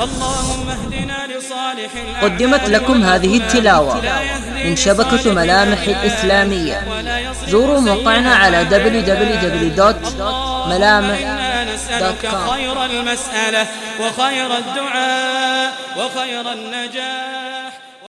اللهم اهدنا لصالح قدمت لكم هذه التلاوة من شبكة ملامح الإسلامية. زوروا موقعنا على www.ملامح.com خير المسألة وخير الدعاء وخير النجاة.